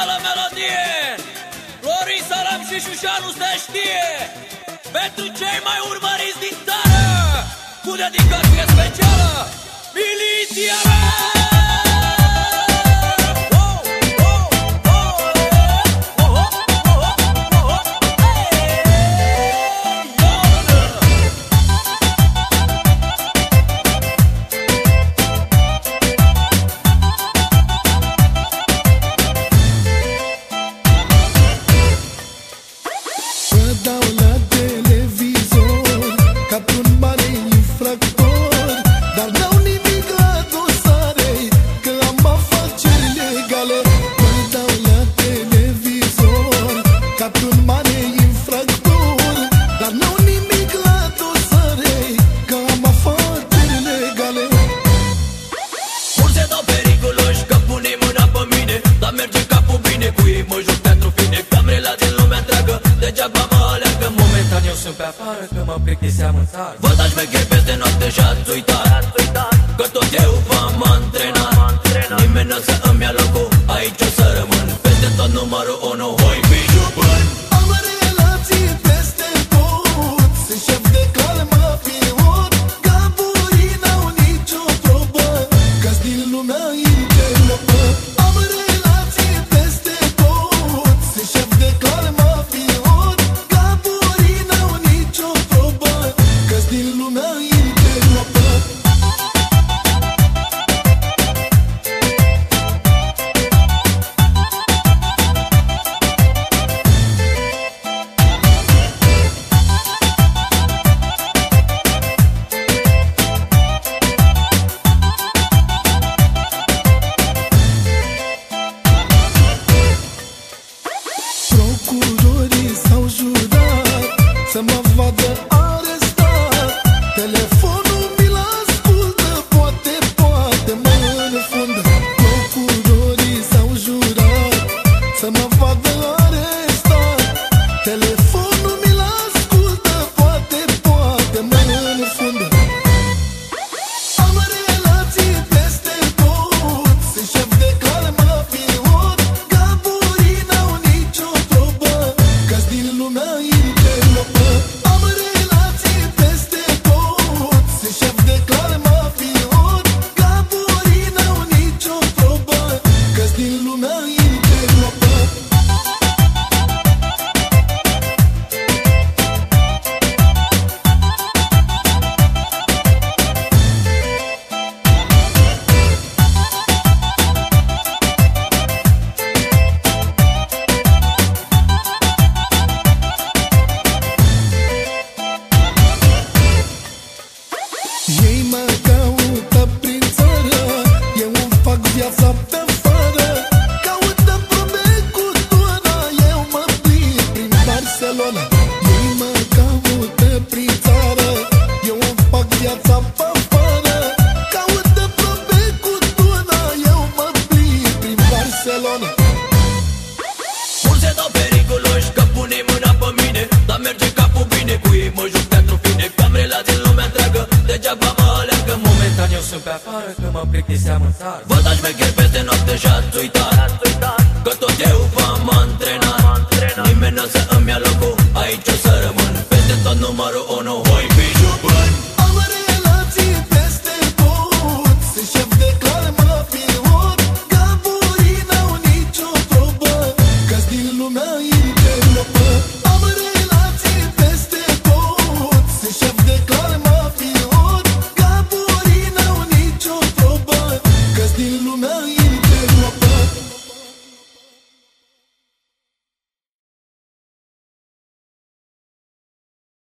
Alien Florin Salam și Șușanu se știe. Pentru cei mai urmăriți din țară Cu dedicație specială Miliția mea sunt pe afară că mă plictiseam în țară. Vă dați șmecheri peste noapte și ați uitat Că tot eu v-am antrenat. Nimeni nu o să îmi ia locul Aici o să rămân. Peste tot numărul 1 kudo viața pe afară Caută probe cu doana Eu mă plimb prin Barcelona. Ei mă caută prin țară Eu îmi fac viața pe afară. Caută probe cu doana Eu mă plimb prin Barcelona. Mulți se dau periculoși Că pune mâna pe mine Dar merge capul bine Cu ei mă joc teatru fine Că am relații sunt pe afară că mă plictiseam în țară. Vă dați șmecheri peste noapte și ați uitat Că tot eu v-am antrenat. Nimeni nu o să îmi ia locul Aici o să rămân. Peste tot numărul 可以给我。